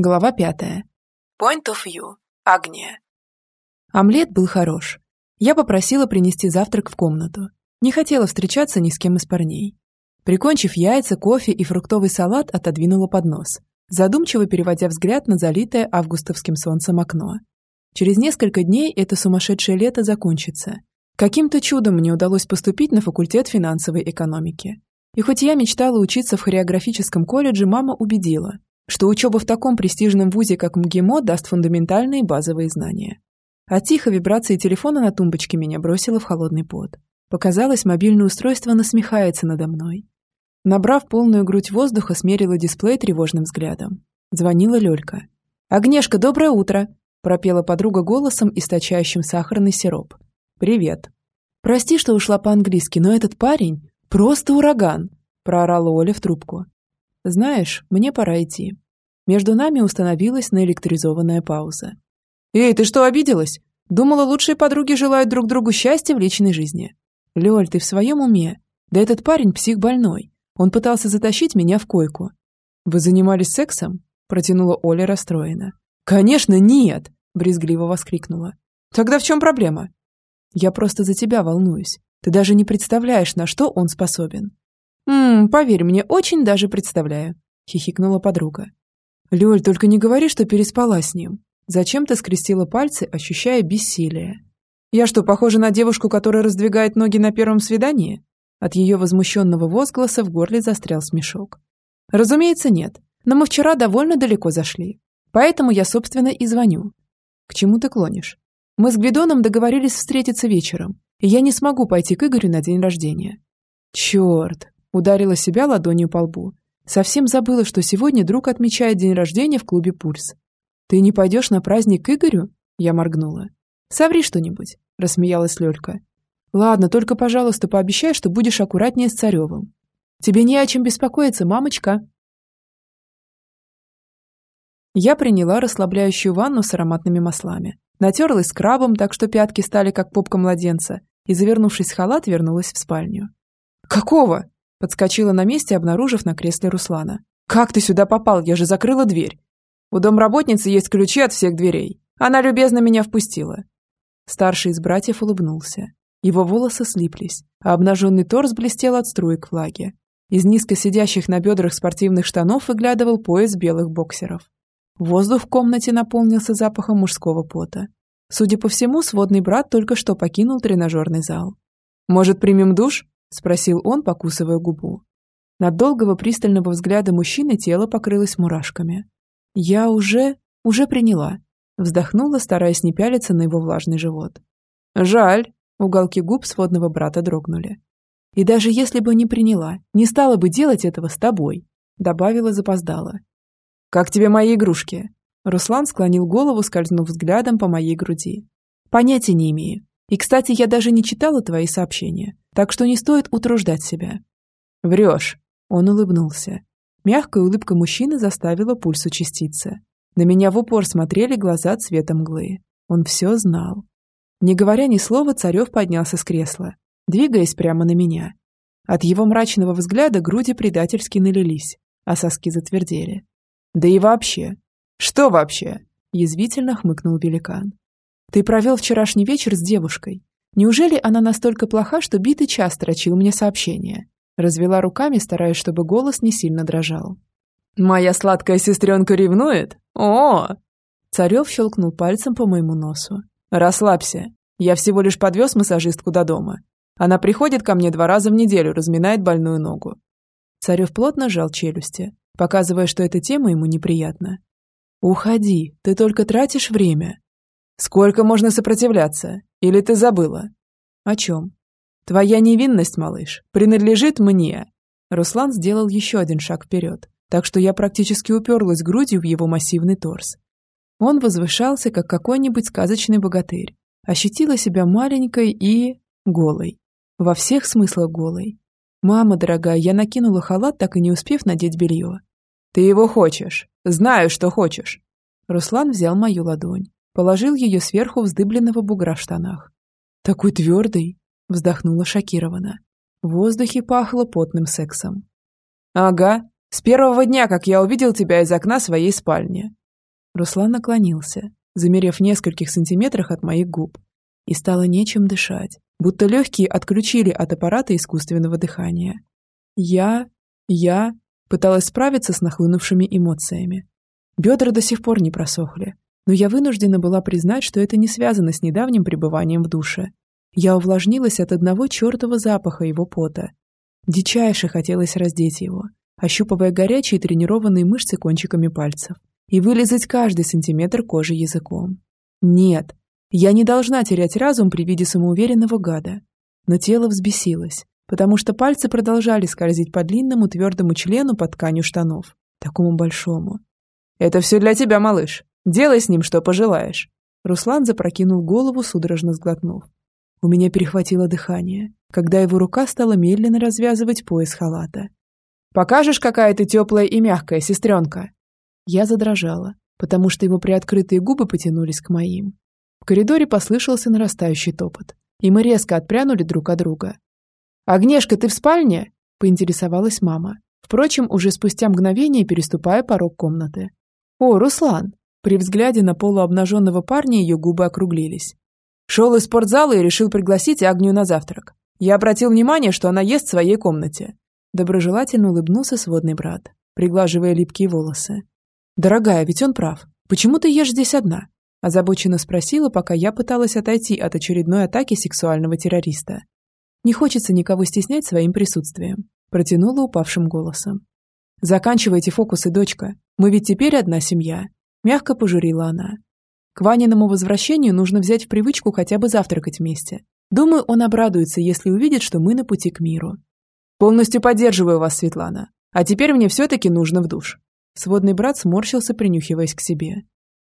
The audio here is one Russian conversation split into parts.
Глава пятая. Point of view. Агния. Омлет был хорош. Я попросила принести завтрак в комнату. Не хотела встречаться ни с кем из парней. Прикончив яйца, кофе и фруктовый салат, отодвинула поднос, задумчиво переводя взгляд на залитое августовским солнцем окно. Через несколько дней это сумасшедшее лето закончится. Каким-то чудом мне удалось поступить на факультет финансовой экономики. И хоть я мечтала учиться в хореографическом колледже, мама убедила, что учеба в таком престижном вузе, как МГИМО, даст фундаментальные базовые знания. От тихо вибрации телефона на тумбочке меня бросило в холодный пот. Показалось, мобильное устройство насмехается надо мной. Набрав полную грудь воздуха, смерила дисплей тревожным взглядом. Звонила Лёлька. «Агнешка, доброе утро!» – пропела подруга голосом, источающим сахарный сироп. «Привет!» «Прости, что ушла по-английски, но этот парень – просто ураган!» – проорала Оля в трубку. «Знаешь, мне пора идти». Между нами установилась наэлектризованная пауза. «Эй, ты что, обиделась? Думала, лучшие подруги желают друг другу счастья в личной жизни». «Лёль, ты в своем уме? Да этот парень псих больной. Он пытался затащить меня в койку». «Вы занимались сексом?» протянула Оля расстроена. «Конечно, нет!» брезгливо воскликнула. «Тогда в чем проблема?» «Я просто за тебя волнуюсь. Ты даже не представляешь, на что он способен. «Ммм, поверь мне, очень даже представляю», — хихикнула подруга. «Лёль, только не говори, что переспала с ним». Зачем ты скрестила пальцы, ощущая бессилие? «Я что, похожа на девушку, которая раздвигает ноги на первом свидании?» От ее возмущенного возгласа в горле застрял смешок. «Разумеется, нет. Но мы вчера довольно далеко зашли. Поэтому я, собственно, и звоню. К чему ты клонишь? Мы с Гвидоном договорились встретиться вечером, и я не смогу пойти к Игорю на день рождения. Черт, Ударила себя ладонью по лбу. Совсем забыла, что сегодня друг отмечает день рождения в клубе «Пульс». «Ты не пойдешь на праздник к Игорю?» Я моргнула. «Соври что-нибудь», — рассмеялась Лёлька. «Ладно, только, пожалуйста, пообещай, что будешь аккуратнее с Царёвым. Тебе не о чем беспокоиться, мамочка». Я приняла расслабляющую ванну с ароматными маслами. Натерлась скрабом, так что пятки стали как попка младенца, и, завернувшись в халат, вернулась в спальню. «Какого?» Подскочила на месте, обнаружив на кресле Руслана. «Как ты сюда попал? Я же закрыла дверь. У домработницы есть ключи от всех дверей. Она любезно меня впустила». Старший из братьев улыбнулся. Его волосы слиплись, а обнаженный торс блестел от струек влаги. Из низко сидящих на бедрах спортивных штанов выглядывал пояс белых боксеров. Воздух в комнате наполнился запахом мужского пота. Судя по всему, сводный брат только что покинул тренажерный зал. «Может, примем душ?» — спросил он, покусывая губу. От долгого пристального взгляда мужчины тело покрылось мурашками. «Я уже... уже приняла», — вздохнула, стараясь не пялиться на его влажный живот. «Жаль», — уголки губ сводного брата дрогнули. «И даже если бы не приняла, не стала бы делать этого с тобой», — добавила запоздала. «Как тебе мои игрушки?» Руслан склонил голову, скользнув взглядом по моей груди. «Понятия не имею. И, кстати, я даже не читала твои сообщения так что не стоит утруждать себя». «Врешь», — он улыбнулся. Мягкая улыбка мужчины заставила пульс участиться. На меня в упор смотрели глаза цвета мглы. Он все знал. Не говоря ни слова, Царев поднялся с кресла, двигаясь прямо на меня. От его мрачного взгляда груди предательски налились, а соски затвердели. «Да и вообще!» «Что вообще?» – язвительно хмыкнул великан. «Ты провел вчерашний вечер с девушкой, Неужели она настолько плоха, что битый час строчил мне сообщение? Развела руками, стараясь, чтобы голос не сильно дрожал. «Моя сладкая сестренка ревнует? О!» Царев щелкнул пальцем по моему носу. «Расслабься. Я всего лишь подвез массажистку до дома. Она приходит ко мне два раза в неделю, разминает больную ногу». Царев плотно сжал челюсти, показывая, что эта тема ему неприятна. «Уходи, ты только тратишь время». «Сколько можно сопротивляться? Или ты забыла?» «О чем?» «Твоя невинность, малыш, принадлежит мне!» Руслан сделал еще один шаг вперед, так что я практически уперлась грудью в его массивный торс. Он возвышался, как какой-нибудь сказочный богатырь. Ощутила себя маленькой и... голой. Во всех смыслах голой. «Мама дорогая, я накинула халат, так и не успев надеть белье». «Ты его хочешь. Знаю, что хочешь». Руслан взял мою ладонь. Положил ее сверху вздыбленного бугра в штанах. «Такой твердый!» — вздохнула шокированно. В воздухе пахло потным сексом. «Ага, с первого дня, как я увидел тебя из окна своей спальни». Руслан наклонился, замерев в нескольких сантиметрах от моих губ. И стало нечем дышать, будто легкие отключили от аппарата искусственного дыхания. Я... я... пыталась справиться с нахлынувшими эмоциями. Бедра до сих пор не просохли, но я вынуждена была признать, что это не связано с недавним пребыванием в душе. Я увлажнилась от одного чертова запаха его пота. Дичайше хотелось раздеть его, ощупывая горячие тренированные мышцы кончиками пальцев и вылизать каждый сантиметр кожи языком. Нет, я не должна терять разум при виде самоуверенного гада. Но тело взбесилось, потому что пальцы продолжали скользить по длинному твердому члену под тканью штанов, такому большому. «Это все для тебя, малыш. Делай с ним, что пожелаешь». Руслан запрокинул голову, судорожно сглотнув. У меня перехватило дыхание, когда его рука стала медленно развязывать пояс халата. «Покажешь, какая ты теплая и мягкая, сестренка?» Я задрожала, потому что его приоткрытые губы потянулись к моим. В коридоре послышался нарастающий топот, и мы резко отпрянули друг от друга. «Агнешка, ты в спальне?» – поинтересовалась мама, впрочем, уже спустя мгновение переступая порог комнаты. «О, Руслан!» При взгляде на полуобнаженного парня ее губы округлились. Шел из спортзала и решил пригласить Агнию на завтрак. Я обратил внимание, что она ест в своей комнате. Доброжелательно улыбнулся сводный брат, приглаживая липкие волосы. «Дорогая, ведь он прав. Почему ты ешь здесь одна?» Озабоченно спросила, пока я пыталась отойти от очередной атаки сексуального террориста. «Не хочется никого стеснять своим присутствием», протянула упавшим голосом. «Заканчивайте фокусы, дочка. Мы ведь теперь одна семья», мягко пожурила она. К Ваниному возвращению нужно взять в привычку хотя бы завтракать вместе. Думаю, он обрадуется, если увидит, что мы на пути к миру. Полностью поддерживаю вас, Светлана. А теперь мне все-таки нужно в душ. Сводный брат сморщился, принюхиваясь к себе.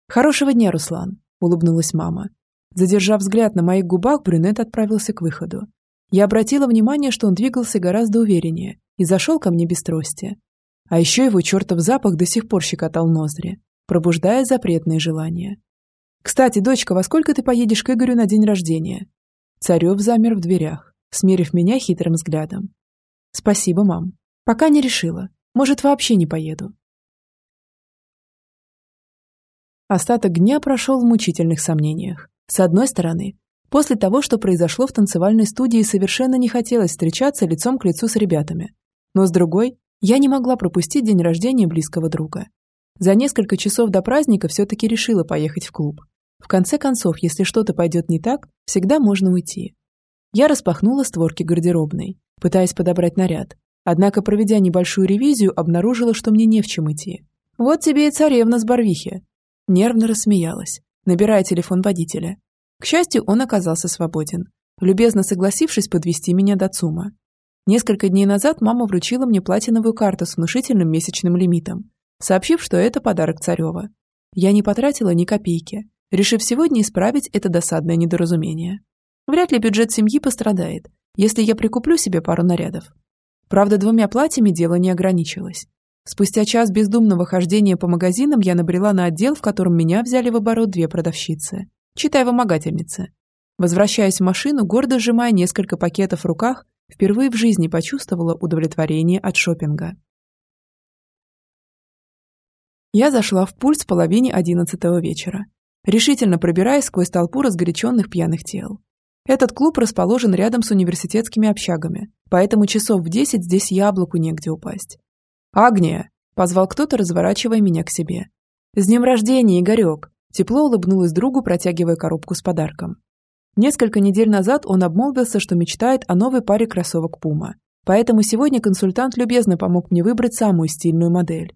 «Хорошего дня, Руслан», — улыбнулась мама. Задержав взгляд на моих губах, брюнет отправился к выходу. Я обратила внимание, что он двигался гораздо увереннее и зашел ко мне без трости. А еще его чертов запах до сих пор щекотал ноздри, пробуждая запретные желания. «Кстати, дочка, во сколько ты поедешь к Игорю на день рождения?» Царев замер в дверях, смерив меня хитрым взглядом. «Спасибо, мам. Пока не решила. Может, вообще не поеду. Остаток дня прошел в мучительных сомнениях. С одной стороны, после того, что произошло в танцевальной студии, совершенно не хотелось встречаться лицом к лицу с ребятами. Но с другой, я не могла пропустить день рождения близкого друга. За несколько часов до праздника все-таки решила поехать в клуб. В конце концов, если что-то пойдет не так, всегда можно уйти. Я распахнула створки гардеробной, пытаясь подобрать наряд. Однако, проведя небольшую ревизию, обнаружила, что мне не в чем идти. Вот тебе и царевна с Барвихи. Нервно рассмеялась, набирая телефон водителя. К счастью, он оказался свободен, любезно согласившись подвести меня до ЦУМа. Несколько дней назад мама вручила мне платиновую карту с внушительным месячным лимитом, сообщив, что это подарок Царева. Я не потратила ни копейки, решив сегодня исправить это досадное недоразумение. Вряд ли бюджет семьи пострадает, если я прикуплю себе пару нарядов. Правда, двумя платьями дело не ограничилось. Спустя час бездумного хождения по магазинам я набрела на отдел, в котором меня взяли в оборот две продавщицы, читай вымогательницы. Возвращаясь в машину, гордо сжимая несколько пакетов в руках, впервые в жизни почувствовала удовлетворение от шопинга. Я зашла в пульс в половине одиннадцатого вечера, решительно пробираясь сквозь толпу разгоряченных пьяных тел. Этот клуб расположен рядом с университетскими общагами, поэтому часов в десять здесь яблоку негде упасть. «Агния!» – позвал кто-то, разворачивая меня к себе. «С днем рождения, Игорек!» Тепло улыбнулась другу, протягивая коробку с подарком. Несколько недель назад он обмолвился, что мечтает о новой паре кроссовок Пума. Поэтому сегодня консультант любезно помог мне выбрать самую стильную модель.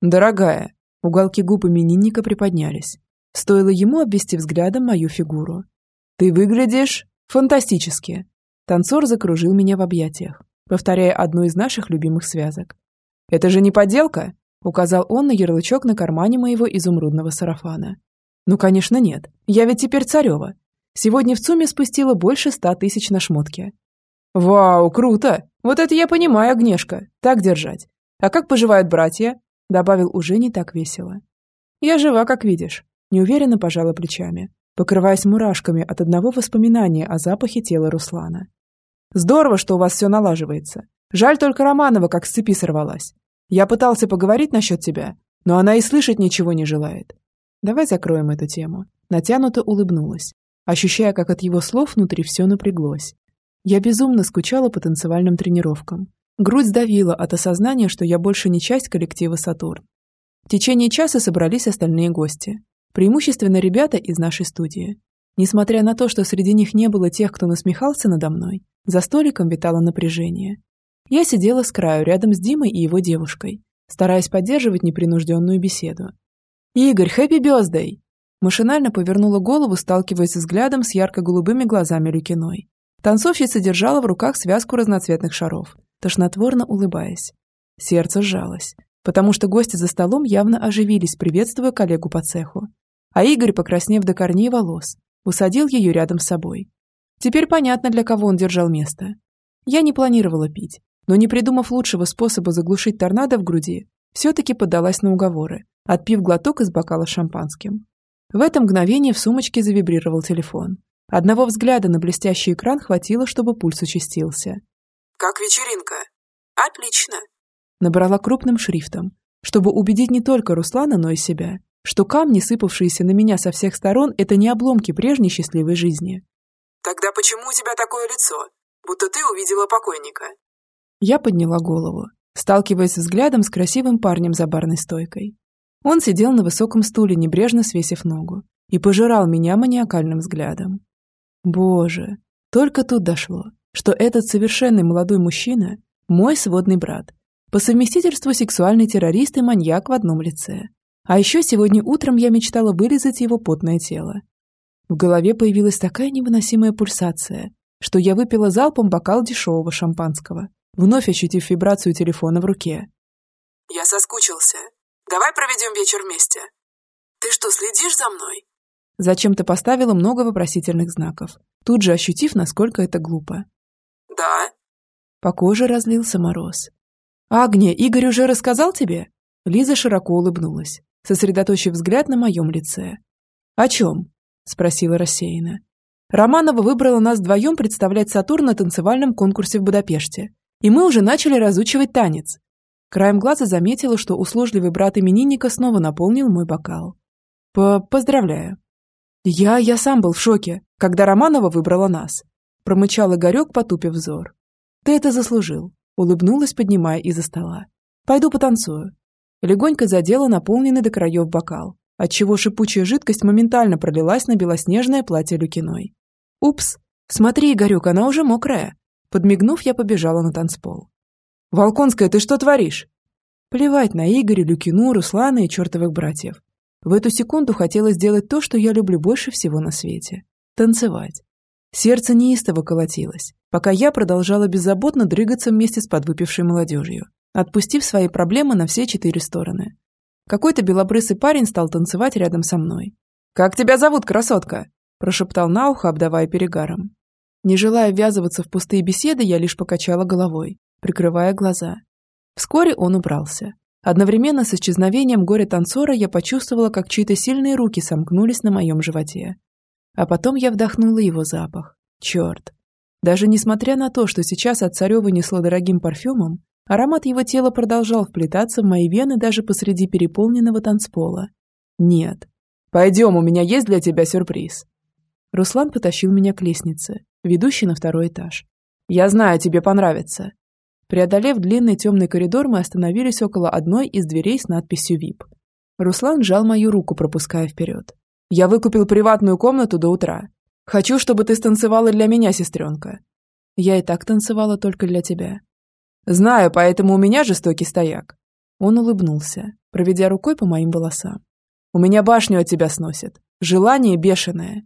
«Дорогая!» Уголки губ именинника приподнялись. Стоило ему обвести взглядом мою фигуру. «Ты выглядишь фантастически!» Танцор закружил меня в объятиях, повторяя одну из наших любимых связок. «Это же не подделка?» – указал он на ярлычок на кармане моего изумрудного сарафана. «Ну, конечно, нет. Я ведь теперь царева. Сегодня в ЦУМе спустила больше ста тысяч на шмотки». «Вау, круто! Вот это я понимаю, Агнешка. Так держать. А как поживают братья?» – добавил уже не так весело. «Я жива, как видишь», – неуверенно пожала плечами, покрываясь мурашками от одного воспоминания о запахе тела Руслана. «Здорово, что у вас все налаживается. Жаль только Романова, как с цепи сорвалась. Я пытался поговорить насчет тебя, но она и слышать ничего не желает. Давай закроем эту тему. Натянуто улыбнулась, ощущая, как от его слов внутри все напряглось. Я безумно скучала по танцевальным тренировкам. Грудь сдавила от осознания, что я больше не часть коллектива «Сатурн». В течение часа собрались остальные гости. Преимущественно ребята из нашей студии. Несмотря на то, что среди них не было тех, кто насмехался надо мной, за столиком витало напряжение. Я сидела с краю рядом с Димой и его девушкой, стараясь поддерживать непринужденную беседу. «Игорь, хэппи бёздэй!» Машинально повернула голову, сталкиваясь взглядом с ярко-голубыми глазами Люкиной. Танцовщица держала в руках связку разноцветных шаров, тошнотворно улыбаясь. Сердце сжалось, потому что гости за столом явно оживились, приветствуя коллегу по цеху. А Игорь, покраснев до корней волос, усадил ее рядом с собой. Теперь понятно, для кого он держал место. Я не планировала пить, но не придумав лучшего способа заглушить торнадо в груди, все-таки поддалась на уговоры, отпив глоток из бокала шампанским. В это мгновение в сумочке завибрировал телефон. Одного взгляда на блестящий экран хватило, чтобы пульс участился. «Как вечеринка?» «Отлично!» Набрала крупным шрифтом, чтобы убедить не только Руслана, но и себя, что камни, сыпавшиеся на меня со всех сторон, это не обломки прежней счастливой жизни. «Тогда почему у тебя такое лицо? Будто ты увидела покойника?» Я подняла голову, сталкиваясь взглядом с красивым парнем за барной стойкой. Он сидел на высоком стуле, небрежно свесив ногу, и пожирал меня маниакальным взглядом. Боже, только тут дошло, что этот совершенный молодой мужчина – мой сводный брат, по совместительству сексуальный террорист и маньяк в одном лице. А еще сегодня утром я мечтала вырезать его потное тело. В голове появилась такая невыносимая пульсация, что я выпила залпом бокал дешевого шампанского, вновь ощутив вибрацию телефона в руке. «Я соскучился. Давай проведем вечер вместе. Ты что, следишь за мной?» Зачем-то поставила много вопросительных знаков, тут же ощутив, насколько это глупо. «Да». По коже разлился мороз. «Агния, Игорь уже рассказал тебе?» Лиза широко улыбнулась сосредоточив взгляд на моем лице. «О чем?» – спросила рассеянно. «Романова выбрала нас вдвоем представлять Сатурн на танцевальном конкурсе в Будапеште, и мы уже начали разучивать танец». Краем глаза заметила, что услужливый брат именинника снова наполнил мой бокал. П «Поздравляю». «Я... я сам был в шоке, когда Романова выбрала нас», – промычал Игорек, потупив взор. «Ты это заслужил», – улыбнулась, поднимая из-за стола. «Пойду потанцую легонько задела наполненный до краев бокал, отчего шипучая жидкость моментально пролилась на белоснежное платье Люкиной. «Упс! Смотри, Игорек, она уже мокрая!» Подмигнув, я побежала на танцпол. «Волконская, ты что творишь?» Плевать на Игоря, Люкину, Руслана и чертовых братьев. В эту секунду хотелось сделать то, что я люблю больше всего на свете – танцевать. Сердце неистово колотилось, пока я продолжала беззаботно дрыгаться вместе с подвыпившей молодежью отпустив свои проблемы на все четыре стороны. Какой-то белобрысый парень стал танцевать рядом со мной. «Как тебя зовут, красотка?» – прошептал на ухо, обдавая перегаром. Не желая ввязываться в пустые беседы, я лишь покачала головой, прикрывая глаза. Вскоре он убрался. Одновременно с исчезновением горя-танцора я почувствовала, как чьи-то сильные руки сомкнулись на моем животе. А потом я вдохнула его запах. Черт. Даже несмотря на то, что сейчас от Царева несло дорогим парфюмом, Аромат его тела продолжал вплетаться в мои вены даже посреди переполненного танцпола. «Нет. Пойдем, у меня есть для тебя сюрприз». Руслан потащил меня к лестнице, ведущей на второй этаж. «Я знаю, тебе понравится». Преодолев длинный темный коридор, мы остановились около одной из дверей с надписью «ВИП». Руслан сжал мою руку, пропуская вперед. «Я выкупил приватную комнату до утра. Хочу, чтобы ты станцевала для меня, сестренка». «Я и так танцевала только для тебя», «Знаю, поэтому у меня жестокий стояк». Он улыбнулся, проведя рукой по моим волосам. «У меня башню от тебя сносит. Желание бешеное».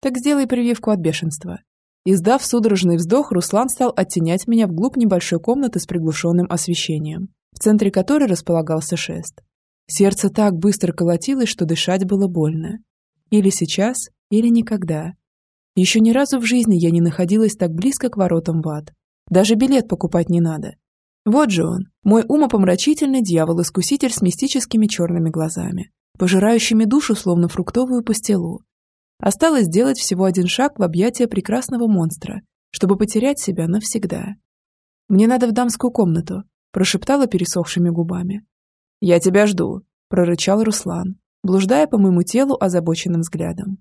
«Так сделай прививку от бешенства». Издав судорожный вздох, Руслан стал оттенять меня вглубь небольшой комнаты с приглушенным освещением, в центре которой располагался шест. Сердце так быстро колотилось, что дышать было больно. Или сейчас, или никогда. Еще ни разу в жизни я не находилась так близко к воротам в ад. Даже билет покупать не надо. Вот же он, мой умопомрачительный дьявол-искуситель с мистическими черными глазами, пожирающими душу, словно фруктовую пастилу. Осталось сделать всего один шаг в объятия прекрасного монстра, чтобы потерять себя навсегда. «Мне надо в дамскую комнату», – прошептала пересохшими губами. «Я тебя жду», – прорычал Руслан. Блуждая по моему телу озабоченным взглядом.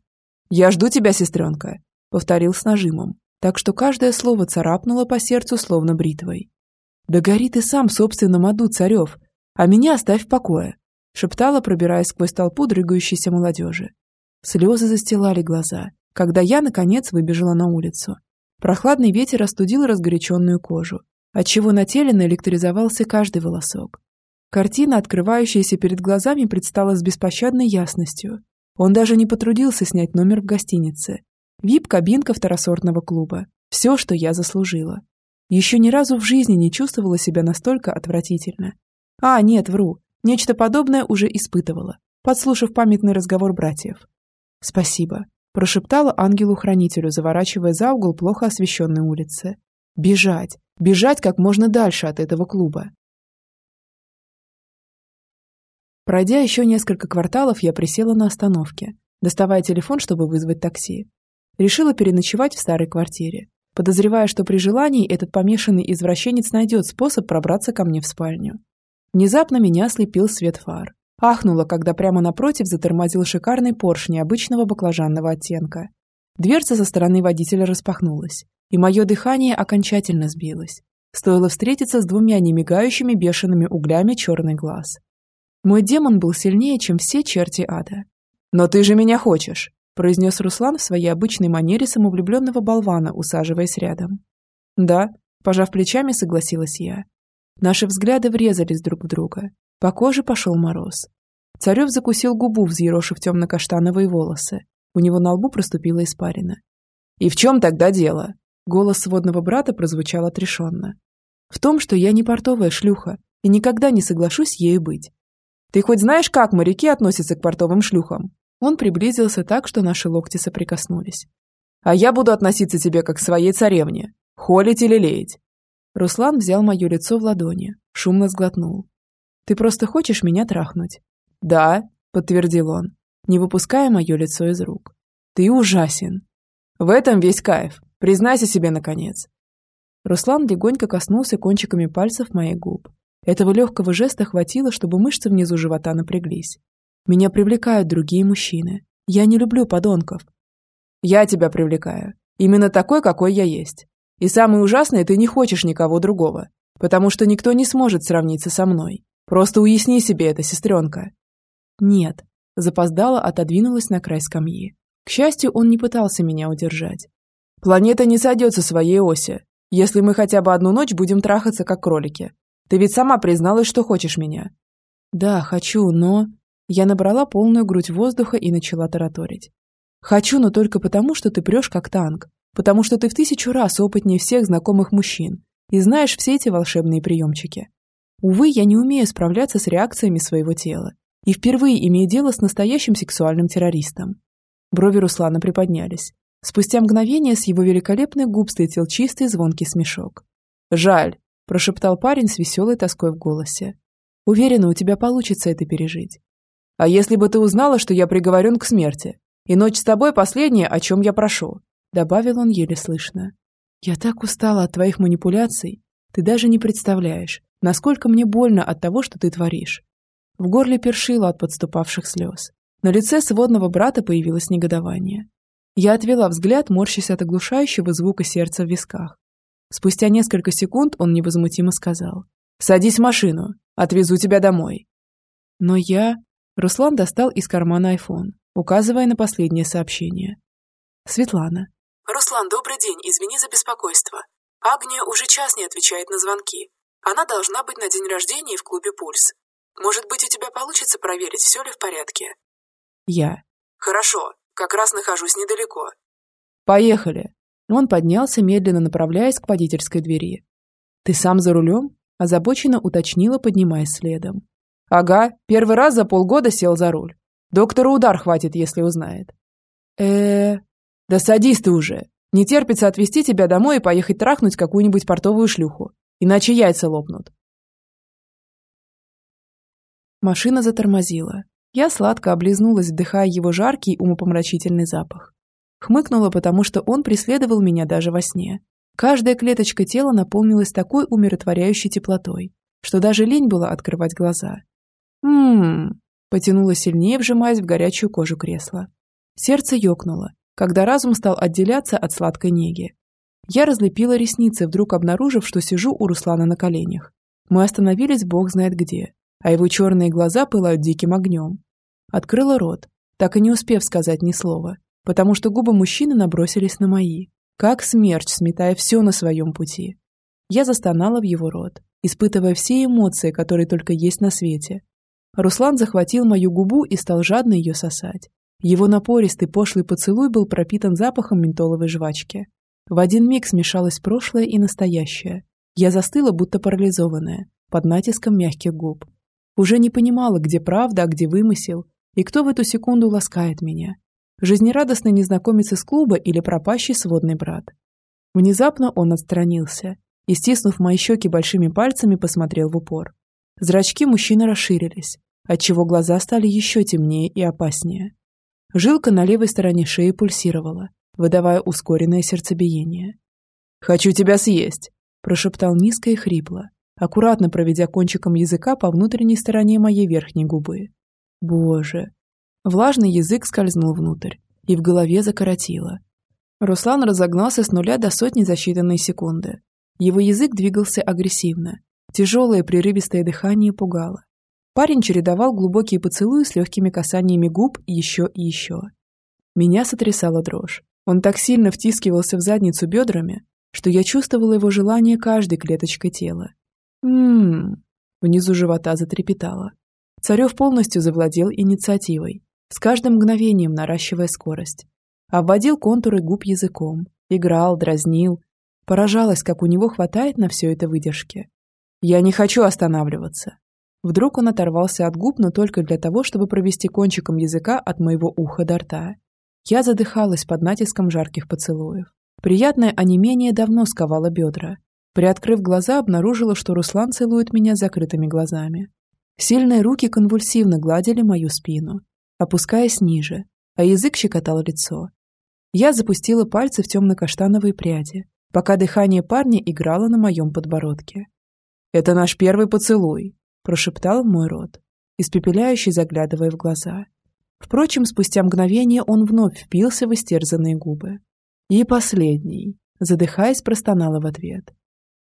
«Я жду тебя, сестренка», — повторил с нажимом, так что каждое слово царапнуло по сердцу словно бритвой. «Да гори ты сам в собственном аду, Царев, а меня оставь в покое», — шептала, пробираясь сквозь толпу дрыгающейся молодежи. Слезы застилали глаза, когда я, наконец, выбежала на улицу. Прохладный ветер остудил разгоряченную кожу, отчего на теле наэлектризовался каждый волосок. Картина, открывающаяся перед глазами, предстала с беспощадной ясностью. Он даже не потрудился снять номер в гостинице. Вип-кабинка второсортного клуба. Все, что я заслужила. Еще ни разу в жизни не чувствовала себя настолько отвратительно. А, нет, вру. Нечто подобное уже испытывала, подслушав памятный разговор братьев. «Спасибо», – прошептала ангелу-хранителю, заворачивая за угол плохо освещенной улицы. «Бежать! Бежать как можно дальше от этого клуба!» Пройдя еще несколько кварталов, я присела на остановке, доставая телефон, чтобы вызвать такси. Решила переночевать в старой квартире, подозревая, что при желании этот помешанный извращенец найдет способ пробраться ко мне в спальню. Внезапно меня ослепил свет фар. Ахнула, когда прямо напротив затормозил шикарный Порш необычного баклажанного оттенка. Дверца со стороны водителя распахнулась, и мое дыхание окончательно сбилось. Стоило встретиться с двумя немигающими бешеными углями черный глаз. Мой демон был сильнее, чем все черти ада. «Но ты же меня хочешь!» – произнес Руслан в своей обычной манере самовлюбленного болвана, усаживаясь рядом. «Да», – пожав плечами, согласилась я. Наши взгляды врезались друг в друга. По коже пошел мороз. Царев закусил губу, взъерошив темно-каштановые волосы. У него на лбу проступила испарина. «И в чем тогда дело?» Голос сводного брата прозвучал отрешенно. «В том, что я не портовая шлюха и никогда не соглашусь ею быть. Ты хоть знаешь, как моряки относятся к портовым шлюхам?» Он приблизился так, что наши локти соприкоснулись. «А я буду относиться тебе как к своей царевне. Холить или леять?» Руслан взял мое лицо в ладони, шумно сглотнул. «Ты просто хочешь меня трахнуть?» «Да», — подтвердил он, не выпуская мое лицо из рук. «Ты ужасен». «В этом весь кайф. Признайся себе, наконец». Руслан легонько коснулся кончиками пальцев моих губ, этого легкого жеста хватило, чтобы мышцы внизу живота напряглись. Меня привлекают другие мужчины. Я не люблю подонков. Я тебя привлекаю. Именно такой, какой я есть. И самое ужасное, ты не хочешь никого другого. Потому что никто не сможет сравниться со мной. Просто уясни себе это, сестренка. Нет. Запоздала, отодвинулась на край скамьи. К счастью, он не пытался меня удержать. Планета не сойдет со своей оси, если мы хотя бы одну ночь будем трахаться, как кролики. Ты ведь сама призналась, что хочешь меня». «Да, хочу, но...» Я набрала полную грудь воздуха и начала тараторить. «Хочу, но только потому, что ты прешь как танк. Потому что ты в тысячу раз опытнее всех знакомых мужчин и знаешь все эти волшебные приемчики. Увы, я не умею справляться с реакциями своего тела и впервые имею дело с настоящим сексуальным террористом». Брови Руслана приподнялись. Спустя мгновение с его великолепных губ слетел чистый звонкий смешок. «Жаль, – прошептал парень с веселой тоской в голосе. «Уверена, у тебя получится это пережить. А если бы ты узнала, что я приговорен к смерти, и ночь с тобой последняя, о чем я прошу?» Добавил он еле слышно. «Я так устала от твоих манипуляций. Ты даже не представляешь, насколько мне больно от того, что ты творишь». В горле першило от подступавших слез. На лице сводного брата появилось негодование. Я отвела взгляд, морщась от оглушающего звука сердца в висках. Спустя несколько секунд он невозмутимо сказал. «Садись в машину, отвезу тебя домой». Но я... Руслан достал из кармана айфон, указывая на последнее сообщение. «Светлана». «Руслан, добрый день, извини за беспокойство. Агния уже час не отвечает на звонки. Она должна быть на день рождения в клубе «Пульс». Может быть, у тебя получится проверить, все ли в порядке?» «Я». «Хорошо, как раз нахожусь недалеко». «Поехали», он поднялся, медленно направляясь к водительской двери. «Ты сам за рулем?» – озабоченно уточнила, поднимаясь следом. «Ага, первый раз за полгода сел за руль. Доктора удар хватит, если узнает». э Да садись ты уже. Не терпится отвезти тебя домой и поехать трахнуть какую-нибудь портовую шлюху. Иначе яйца лопнут». Машина затормозила. Я сладко облизнулась, вдыхая его жаркий, умопомрачительный запах. Хмыкнула, потому что он преследовал меня даже во сне. Каждая клеточка тела наполнилась такой умиротворяющей теплотой, что даже лень было открывать глаза. «Ммм...» Потянула сильнее, вжимаясь в горячую кожу кресла. Сердце ёкнуло, когда разум стал отделяться от сладкой неги. Я разлепила ресницы, вдруг обнаружив, что сижу у Руслана на коленях. Мы остановились бог знает где, а его черные глаза пылают диким огнем. Открыла рот, так и не успев сказать ни слова, потому что губы мужчины набросились на мои, как смерч, сметая все на своем пути. Я застонала в его рот, испытывая все эмоции, которые только есть на свете. Руслан захватил мою губу и стал жадно ее сосать. Его напористый пошлый поцелуй был пропитан запахом ментоловой жвачки. В один миг смешалось прошлое и настоящее. Я застыла, будто парализованная, под натиском мягких губ. Уже не понимала, где правда, а где вымысел, и кто в эту секунду ласкает меня. Жизнерадостный незнакомец из клуба или пропащий сводный брат. Внезапно он отстранился и, стиснув мои щеки большими пальцами, посмотрел в упор. Зрачки мужчины расширились, отчего глаза стали еще темнее и опаснее. Жилка на левой стороне шеи пульсировала, выдавая ускоренное сердцебиение. «Хочу тебя съесть!» – прошептал низко и хрипло, аккуратно проведя кончиком языка по внутренней стороне моей верхней губы. Боже! Влажный язык скользнул внутрь, и в голове закоротило. Руслан разогнался с нуля до сотни за считанные секунды. Его язык двигался агрессивно. Тяжелое прерывистое дыхание пугало. Парень чередовал глубокие поцелуи с легкими касаниями губ еще и еще. Меня сотрясала дрожь. Он так сильно втискивался в задницу бедрами, что я чувствовала его желание каждой клеточкой тела. Ммм. Внизу живота затрепетало. Царев полностью завладел инициативой, с каждым мгновением наращивая скорость. Обводил контуры губ языком, играл, дразнил. Поражалась, как у него хватает на все это выдержки. Я не хочу останавливаться. Вдруг он оторвался от губ, но только для того, чтобы провести кончиком языка от моего уха до рта. Я задыхалась под натиском жарких поцелуев. Приятное онемение давно сковало бедра, Приоткрыв глаза, обнаружила, что Руслан целует меня закрытыми глазами. Сильные руки конвульсивно гладили мою спину, опускаясь ниже, а язык щекотал лицо. Я запустила пальцы в темно-каштановые пряди, пока дыхание парня играло на моем подбородке. «Это наш первый поцелуй», – прошептал мой рот, испепеляющий, заглядывая в глаза. Впрочем, спустя мгновение он вновь впился в истерзанные губы. «И последний», – задыхаясь, простонала в ответ.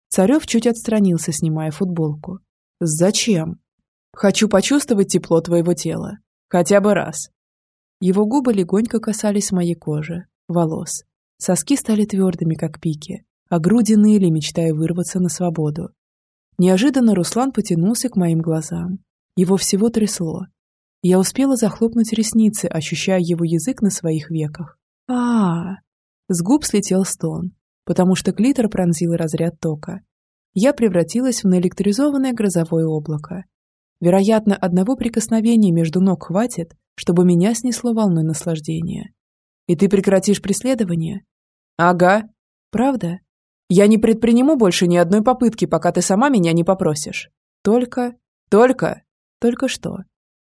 Царев чуть отстранился, снимая футболку. «Зачем?» «Хочу почувствовать тепло твоего тела. Хотя бы раз». Его губы легонько касались моей кожи, волос. Соски стали твердыми, как пики, а груди ныли, мечтая вырваться на свободу. Неожиданно Руслан потянулся к моим глазам. Его всего трясло. Я успела захлопнуть ресницы, ощущая его язык на своих веках. а, -а, -а. С губ слетел стон, потому что клитор пронзил разряд тока. Я превратилась в наэлектризованное грозовое облако. Вероятно, одного прикосновения между ног хватит, чтобы меня снесло волной наслаждения. И ты прекратишь преследование? Ага. Правда? Я не предприниму больше ни одной попытки, пока ты сама меня не попросишь. Только... Только... Только что?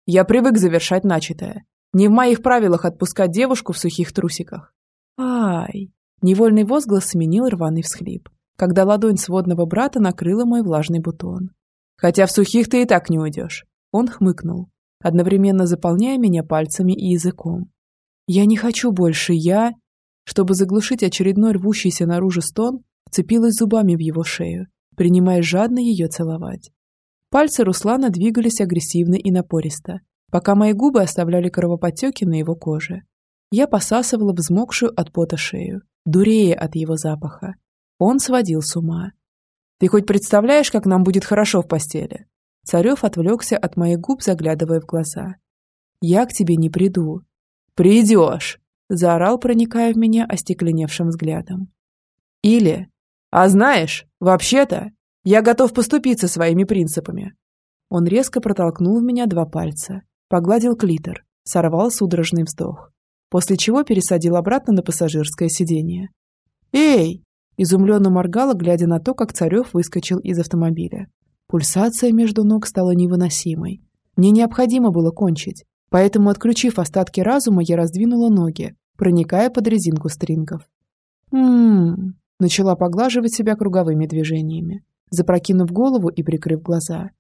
Я привык завершать начатое. Не в моих правилах отпускать девушку в сухих трусиках. Ай, Невольный возглас сменил рваный всхлип, когда ладонь сводного брата накрыла мой влажный бутон. «Хотя в сухих ты и так не уйдешь», — он хмыкнул, одновременно заполняя меня пальцами и языком. «Я не хочу больше, я...» Чтобы заглушить очередной рвущийся наружу стон, вцепилась зубами в его шею, принимая жадно ее целовать. Пальцы Руслана двигались агрессивно и напористо, пока мои губы оставляли кровоподтеки на его коже. Я посасывала взмокшую от пота шею, дурея от его запаха. Он сводил с ума. «Ты хоть представляешь, как нам будет хорошо в постели?» Царев отвлекся от моих губ, заглядывая в глаза. «Я к тебе не приду». «Придешь!» – заорал, проникая в меня остекленевшим взглядом. «Или...» «А знаешь, вообще-то, я готов поступиться своими принципами». Он резко протолкнул в меня два пальца, погладил клитор, сорвал судорожный вздох после чего пересадил обратно на пассажирское сиденье. «Эй!» – Изумленно моргала, глядя на то, как Царев выскочил из автомобиля. Пульсация между ног стала невыносимой. Мне необходимо было кончить, поэтому, отключив остатки разума, я раздвинула ноги, проникая под резинку стрингов. «М-м-м», начала поглаживать себя круговыми движениями, запрокинув голову и прикрыв глаза.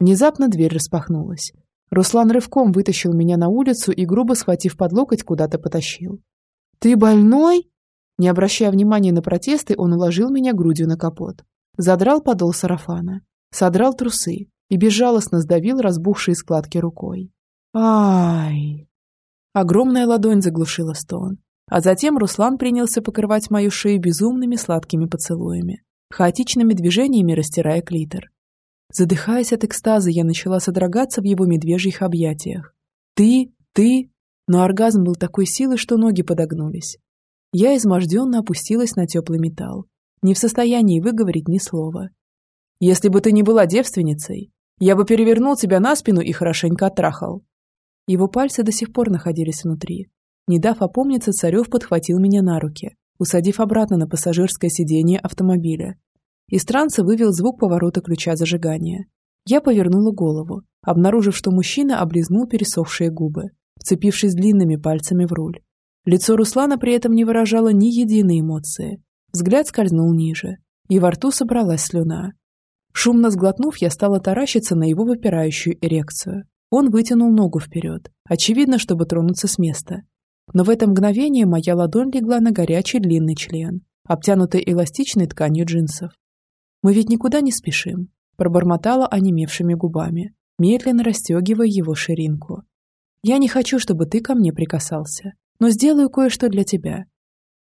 Внезапно дверь распахнулась. Руслан рывком вытащил меня на улицу и, грубо схватив под локоть, куда-то потащил. «Ты больной?» Не обращая внимания на протесты, он уложил меня грудью на капот. Задрал подол сарафана, содрал трусы и безжалостно сдавил разбухшие складки рукой. Ай! Огромная ладонь заглушила стон, а затем Руслан принялся покрывать мою шею безумными сладкими поцелуями, хаотичными движениями растирая клитор. Задыхаясь от экстаза, я начала содрогаться в его медвежьих объятиях. «Ты! Ты!» Но оргазм был такой силы, что ноги подогнулись. Я изможденно опустилась на теплый металл, не в состоянии выговорить ни слова. «Если бы ты не была девственницей, я бы перевернул тебя на спину и хорошенько оттрахал». Его пальцы до сих пор находились внутри. Не дав опомниться, Царев подхватил меня на руки, усадив обратно на пассажирское сиденье автомобиля. Из транса вывел звук поворота ключа зажигания. Я повернула голову, обнаружив, что мужчина облизнул пересохшие губы, вцепившись длинными пальцами в руль. Лицо Руслана при этом не выражало ни единой эмоции. Взгляд скользнул ниже, и во рту собралась слюна. Шумно сглотнув, я стала таращиться на его выпирающую эрекцию. Он вытянул ногу вперед, очевидно, чтобы тронуться с места. Но в это мгновение моя ладонь легла на горячий длинный член, обтянутый эластичной тканью джинсов. «Мы ведь никуда не спешим», – пробормотала онемевшими губами, медленно расстегивая его ширинку. «Я не хочу, чтобы ты ко мне прикасался», но сделаю кое-что для тебя».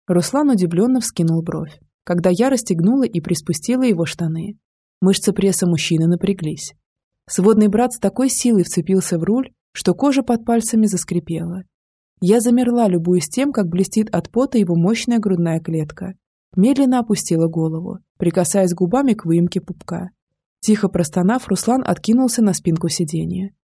Руслан удивленно вскинул бровь, когда я расстегнула и приспустила его штаны. Мышцы пресса мужчины напряглись. Сводный брат с такой силой вцепился в руль, что кожа под пальцами заскрипела. Я замерла, любуясь тем, как блестит от пота его мощная грудная клетка. Медленно опустила голову, прикасаясь губами к выемке пупка. Тихо простонав, Руслан откинулся на спинку сиденья.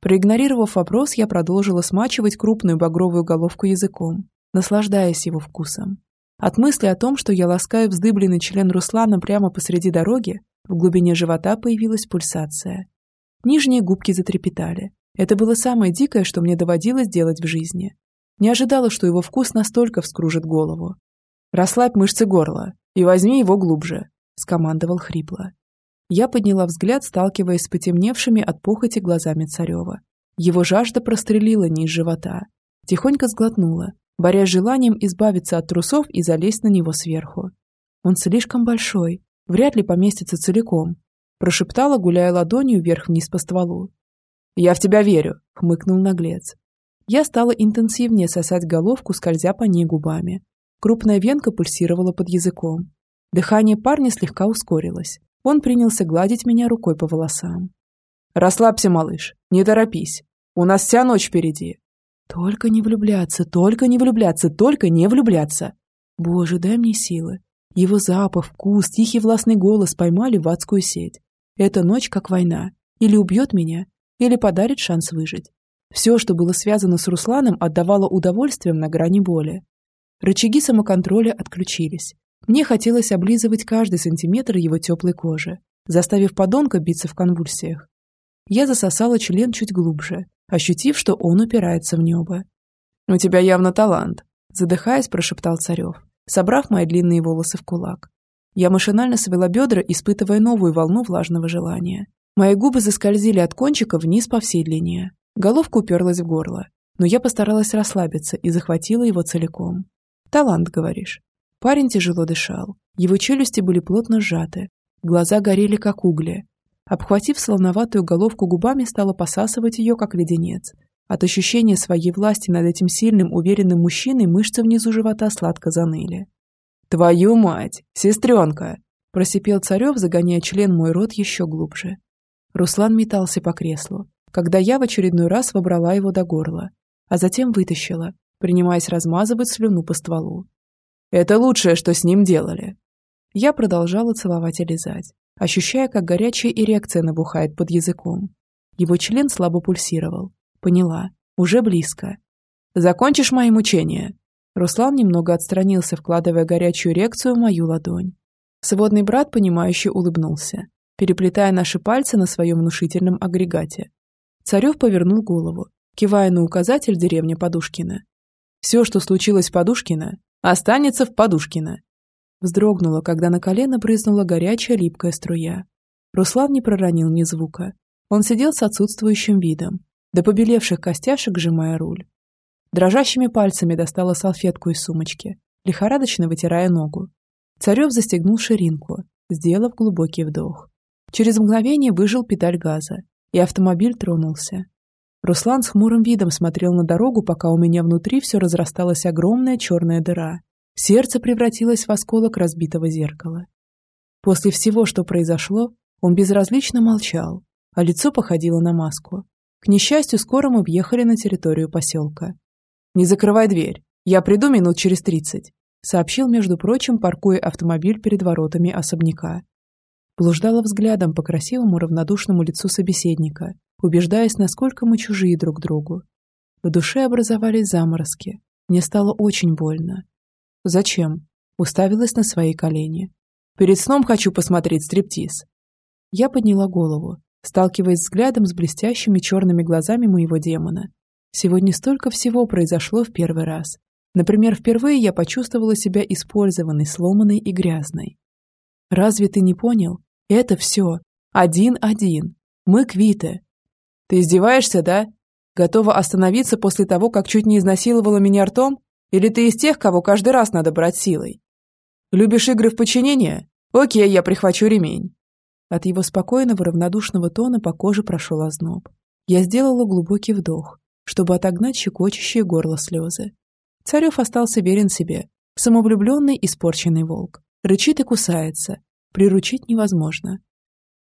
Проигнорировав вопрос, я продолжила смачивать крупную багровую головку языком, наслаждаясь его вкусом. От мысли о том, что я ласкаю вздыбленный член Руслана прямо посреди дороги, в глубине живота появилась пульсация. Нижние губки затрепетали. Это было самое дикое, что мне доводилось делать в жизни. Не ожидала, что его вкус настолько вскружит голову. «Расслабь мышцы горла и возьми его глубже», — скомандовал хрипло. Я подняла взгляд, сталкиваясь с потемневшими от похоти глазами Царева. Его жажда прострелила низ живота. Тихонько сглотнула, борясь с желанием избавиться от трусов и залезть на него сверху. Он слишком большой, вряд ли поместится целиком, прошептала, гуляя ладонью вверх-вниз по стволу. «Я в тебя верю», — хмыкнул наглец. Я стала интенсивнее сосать головку, скользя по ней губами. Крупная венка пульсировала под языком. Дыхание парня слегка ускорилось. Он принялся гладить меня рукой по волосам. «Расслабься, малыш, не торопись. У нас вся ночь впереди». «Только не влюбляться, только не влюбляться, только не влюбляться!» «Боже, дай мне силы!» Его запах, вкус, тихий властный голос поймали в адскую сеть. Эта ночь как война. Или убьет меня, или подарит шанс выжить. Все, что было связано с Русланом, отдавало удовольствием на грани боли. Рычаги самоконтроля отключились. Мне хотелось облизывать каждый сантиметр его теплой кожи, заставив подонка биться в конвульсиях. Я засосала член чуть глубже, ощутив, что он упирается в небо. «У тебя явно талант», — задыхаясь, прошептал Царев, собрав мои длинные волосы в кулак. Я машинально свела бедра, испытывая новую волну влажного желания. Мои губы заскользили от кончика вниз по всей длине. Головка уперлась в горло, но я постаралась расслабиться и захватила его целиком. «Талант, говоришь?» Парень тяжело дышал. Его челюсти были плотно сжаты. Глаза горели, как угли. Обхватив слоноватую головку губами, стала посасывать ее, как леденец. От ощущения своей власти над этим сильным, уверенным мужчиной мышцы внизу живота сладко заныли. «Твою мать! Сестренка!» – просипел Царев, загоняя член мой рот еще глубже. Руслан метался по креслу, когда я в очередной раз вобрала его до горла, а затем вытащила, принимаясь размазывать слюну по стволу. Это лучшее, что с ним делали. Я продолжала целовать и лизать, ощущая, как горячая эрекция набухает под языком. Его член слабо пульсировал. Поняла. Уже близко. Закончишь мои мучения?» Руслан немного отстранился, вкладывая горячую эрекцию в мою ладонь. Сводный брат, понимающе улыбнулся, переплетая наши пальцы на своем внушительном агрегате. Царев повернул голову, кивая на указатель деревня Подушкина. «Все, что случилось в Подушкино, останется в Подушкино». Вздрогнула, когда на колено брызнула горячая липкая струя. Руслан не проронил ни звука. Он сидел с отсутствующим видом, до побелевших костяшек сжимая руль. Дрожащими пальцами достала салфетку из сумочки, лихорадочно вытирая ногу. Царев застегнул ширинку, сделав глубокий вдох. Через мгновение выжил педаль газа, и автомобиль тронулся. Руслан с хмурым видом смотрел на дорогу, пока у меня внутри все разрасталась огромная черная дыра. Сердце превратилось в осколок разбитого зеркала. После всего, что произошло, он безразлично молчал, а лицо походило на маску. К несчастью, скоро мы въехали на территорию поселка. «Не закрывай дверь. Я приду минут через тридцать», сообщил, между прочим, паркуя автомобиль перед воротами особняка. Блуждала взглядом по красивому равнодушному лицу собеседника, убеждаясь, насколько мы чужие друг другу. В душе образовались заморозки. Мне стало очень больно. «Зачем?» Уставилась на свои колени. «Перед сном хочу посмотреть стриптиз». Я подняла голову, сталкиваясь взглядом с блестящими черными глазами моего демона. Сегодня столько всего произошло в первый раз. Например, впервые я почувствовала себя использованной, сломанной и грязной. Разве ты не понял? Это все. Один-один. Мы квиты. Ты издеваешься, да? Готова остановиться после того, как чуть не изнасиловала меня ртом? Или ты из тех, кого каждый раз надо брать силой? Любишь игры в подчинение? Окей, я прихвачу ремень. От его спокойного, равнодушного тона по коже прошел озноб. Я сделала глубокий вдох, чтобы отогнать щекочущие горло слезы. Царев остался верен себе. Самовлюбленный, испорченный волк. Рычит и кусается. Приручить невозможно.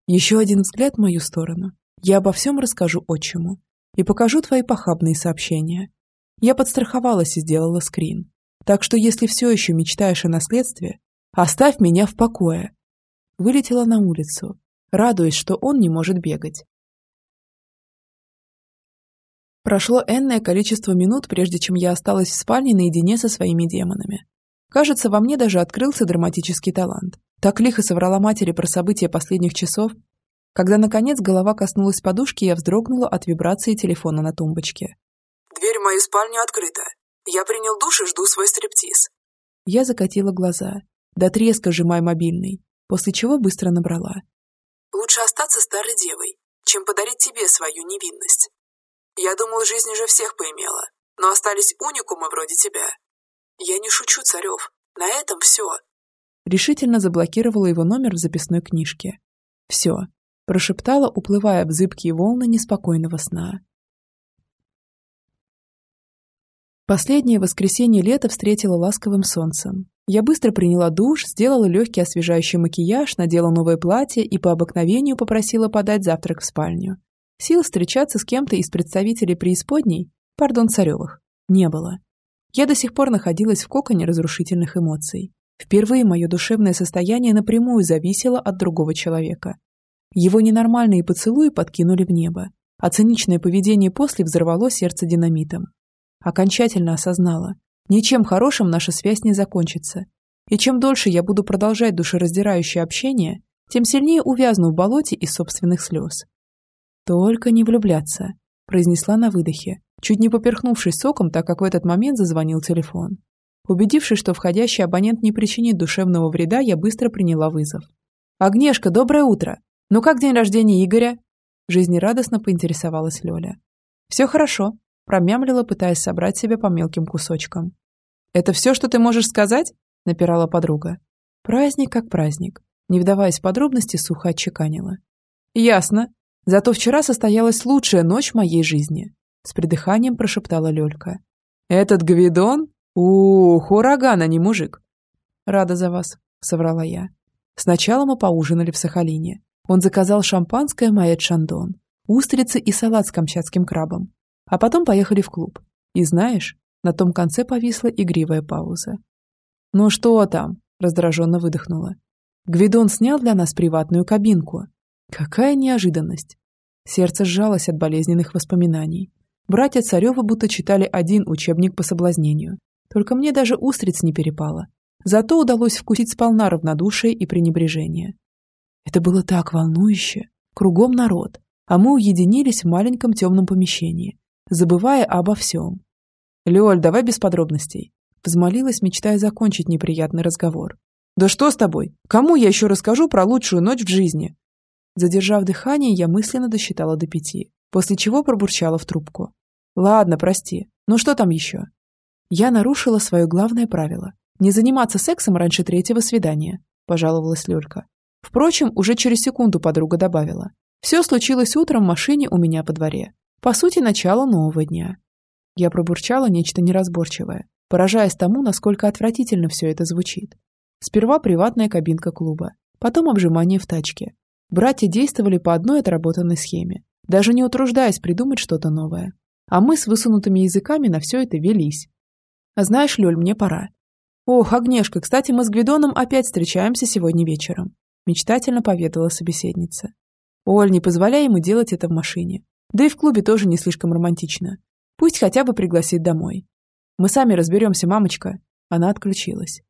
Еще один взгляд в мою сторону. Я обо всем расскажу отчиму. И покажу твои похабные сообщения. Я подстраховалась и сделала скрин. Так что если все еще мечтаешь о наследстве, оставь меня в покое вылетела на улицу, радуясь, что он не может бегать. Прошло энное количество минут, прежде чем я осталась в спальне наедине со своими демонами. Кажется, во мне даже открылся драматический талант. Так лихо соврала матери про события последних часов. Когда, наконец, голова коснулась подушки, я вздрогнула от вибрации телефона на тумбочке. «Дверь в мою спальню открыта. Я принял душ и жду свой стриптиз». Я закатила глаза, до треска сжимая мобильный после чего быстро набрала. «Лучше остаться старой девой, чем подарить тебе свою невинность. Я думал, жизнь уже всех поимела, но остались уникумы вроде тебя. Я не шучу, Царев, на этом все». Решительно заблокировала его номер в записной книжке. «Все», – прошептала, уплывая в зыбкие волны неспокойного сна. Последнее воскресенье лета встретила ласковым солнцем. Я быстро приняла душ, сделала легкий освежающий макияж, надела новое платье и по обыкновению попросила подать завтрак в спальню. Сил встречаться с кем-то из представителей преисподней, пардон, царевых, не было. Я до сих пор находилась в коконе разрушительных эмоций. Впервые мое душевное состояние напрямую зависело от другого человека. Его ненормальные поцелуи подкинули в небо, а циничное поведение после взорвало сердце динамитом. Окончательно осознала, ничем хорошим наша связь не закончится. И чем дольше я буду продолжать душераздирающее общение, тем сильнее увязну в болоте из собственных слез. «Только не влюбляться», – произнесла на выдохе, чуть не поперхнувшись соком, так как в этот момент зазвонил телефон. Убедившись, что входящий абонент не причинит душевного вреда, я быстро приняла вызов. «Агнешка, доброе утро! Ну как день рождения Игоря?» Жизнерадостно поинтересовалась Лёля. «Все хорошо промямлила, пытаясь собрать себя по мелким кусочкам. «Это все, что ты можешь сказать?» – напирала подруга. «Праздник как праздник», – не вдаваясь в подробности, сухо отчеканила. «Ясно. Зато вчера состоялась лучшая ночь моей жизни», – с придыханием прошептала Лёлька. «Этот Гвидон? Ух, ураган, а не мужик!» «Рада за вас», – соврала я. Сначала мы поужинали в Сахалине. Он заказал шампанское Маэт Шандон, устрицы и салат с камчатским крабом. А потом поехали в клуб. И знаешь, на том конце повисла игривая пауза. «Ну что там?» – раздраженно выдохнула. Гвидон снял для нас приватную кабинку. Какая неожиданность! Сердце сжалось от болезненных воспоминаний. Братья Царевы будто читали один учебник по соблазнению. Только мне даже устриц не перепало. Зато удалось вкусить сполна равнодушие и пренебрежение. Это было так волнующе. Кругом народ, а мы уединились в маленьком темном помещении, забывая обо всем. «Лёль, давай без подробностей», — взмолилась, мечтая закончить неприятный разговор. «Да что с тобой? Кому я еще расскажу про лучшую ночь в жизни?» Задержав дыхание, я мысленно досчитала до пяти, после чего пробурчала в трубку. «Ладно, прости. Ну что там еще?» Я нарушила свое главное правило – не заниматься сексом раньше третьего свидания, пожаловалась Лёлька. Впрочем, уже через секунду подруга добавила. Все случилось утром в машине у меня по дворе. По сути, начало нового дня. Я пробурчала нечто неразборчивое, поражаясь тому, насколько отвратительно все это звучит. Сперва приватная кабинка клуба, потом обжимание в тачке. Братья действовали по одной отработанной схеме, даже не утруждаясь придумать что-то новое. А мы с высунутыми языками на все это велись. А знаешь, Лёль, мне пора. Ох, Агнешка, кстати, мы с Гвидоном опять встречаемся сегодня вечером. Мечтательно поведала собеседница. Оль, не позволяй ему делать это в машине. Да и в клубе тоже не слишком романтично. Пусть хотя бы пригласит домой. Мы сами разберемся, мамочка. Она отключилась.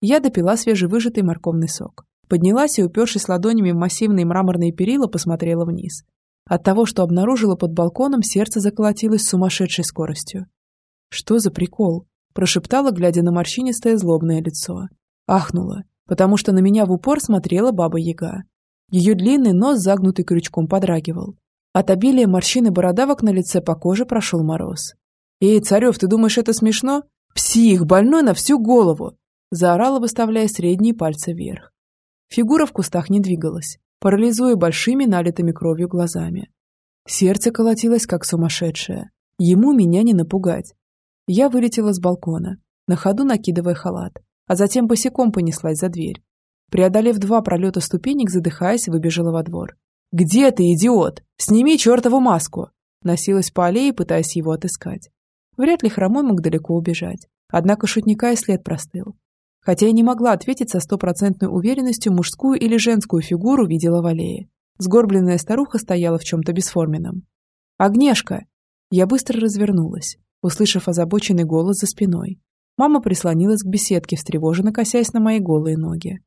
Я допила свежевыжатый морковный сок. Поднялась и, упершись ладонями в массивные мраморные перила, посмотрела вниз. От того, что обнаружила под балконом, сердце заколотилось с сумасшедшей скоростью. «Что за прикол?» – прошептала, глядя на морщинистое злобное лицо. Ахнула, потому что на меня в упор смотрела баба-яга. Ее длинный нос, загнутый крючком, подрагивал. От обилия морщин и бородавок на лице по коже прошел мороз. «Эй, Царев, ты думаешь, это смешно? Псих, больной на всю голову!» Заорала, выставляя средние пальцы вверх. Фигура в кустах не двигалась, парализуя большими налитыми кровью глазами. Сердце колотилось, как сумасшедшее. Ему меня не напугать. Я вылетела с балкона, на ходу накидывая халат, а затем босиком понеслась за дверь. Преодолев два пролета ступенек, задыхаясь, выбежала во двор. «Где ты, идиот? Сними чертову маску!» Носилась по аллее, пытаясь его отыскать. Вряд ли хромой мог далеко убежать. Однако шутника и след простыл. Хотя я не могла ответить со стопроцентной уверенностью, мужскую или женскую фигуру видела в аллее. Сгорбленная старуха стояла в чем-то бесформенном. «Агнешка!» Я быстро развернулась, услышав озабоченный голос за спиной. Мама прислонилась к беседке, встревоженно косясь на мои голые ноги.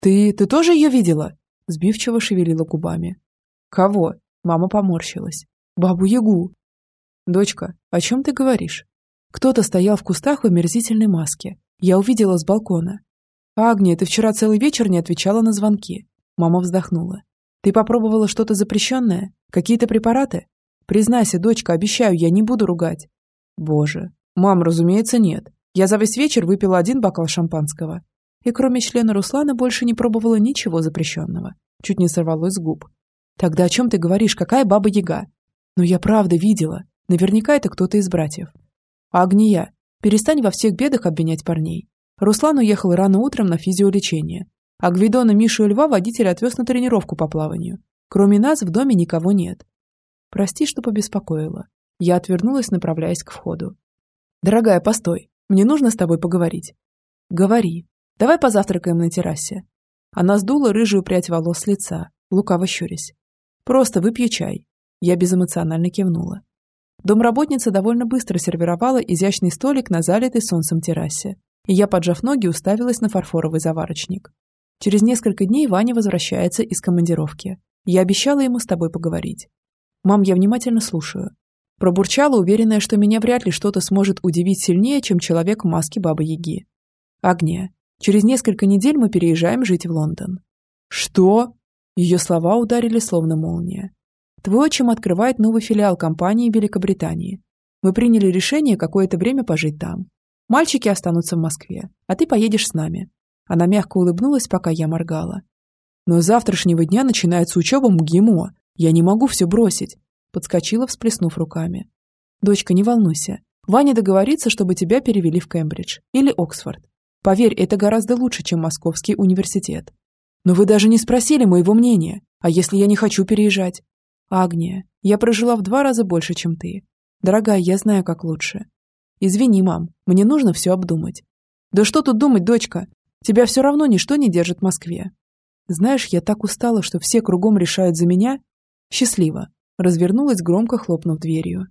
«Ты... ты тоже ее видела?» Сбивчиво шевелила губами. «Кого?» Мама поморщилась. «Бабу-ягу». «Дочка, о чем ты говоришь?» Кто-то стоял в кустах в омерзительной маске. Я увидела с балкона. «Агния, ты вчера целый вечер не отвечала на звонки». Мама вздохнула. «Ты попробовала что-то запрещенное? Какие-то препараты? Признайся, дочка, обещаю, я не буду ругать». «Боже. Мам, разумеется, нет. Я за весь вечер выпила один бокал шампанского и кроме члена Руслана больше не пробовала ничего запрещенного. Чуть не сорвалось с губ. «Тогда о чем ты говоришь? Какая баба-яга?» «Ну я правда видела. Наверняка это кто-то из братьев». «Агния, перестань во всех бедах обвинять парней. Руслан уехал рано утром на физиолечение, а Гвидона, Мишу и Льва водитель отвез на тренировку по плаванию. Кроме нас в доме никого нет». «Прости, что побеспокоила». Я отвернулась, направляясь к входу. «Дорогая, постой. Мне нужно с тобой поговорить». «Говори», Давай позавтракаем на террасе. Она сдула рыжую прядь волос с лица, лукаво щурясь. Просто выпью чай. Я безэмоционально кивнула. Домработница довольно быстро сервировала изящный столик на залитой солнцем террасе, и я, поджав ноги, уставилась на фарфоровый заварочник. Через несколько дней Ваня возвращается из командировки. Я обещала ему с тобой поговорить. Мам, я внимательно слушаю. Пробурчала, уверенная, что меня вряд ли что-то сможет удивить сильнее, чем человек в маске Бабы-Яги. Агния, Через несколько недель мы переезжаем жить в Лондон». «Что?» Ее слова ударили словно молния. «Твой отчим открывает новый филиал компании в Великобритании. Мы приняли решение какое-то время пожить там. Мальчики останутся в Москве, а ты поедешь с нами». Она мягко улыбнулась, пока я моргала. «Но с завтрашнего дня начинается учеба МГИМО. Я не могу все бросить», — подскочила, всплеснув руками. «Дочка, не волнуйся. Ваня договорится, чтобы тебя перевели в Кембридж или Оксфорд. Поверь, это гораздо лучше, чем Московский университет. Но вы даже не спросили моего мнения. А если я не хочу переезжать? Агния, я прожила в два раза больше, чем ты. Дорогая, я знаю, как лучше. Извини, мам, мне нужно все обдумать. Да что тут думать, дочка? Тебя все равно ничто не держит в Москве. Знаешь, я так устала, что все кругом решают за меня. Счастливо. Развернулась, громко хлопнув дверью.